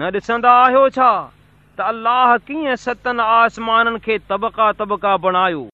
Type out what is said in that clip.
نه ڏسندا آهيو ڇا؟ ته الله ڪيئن ستن آسمانن کي تبڪا تبڪا بڻايو؟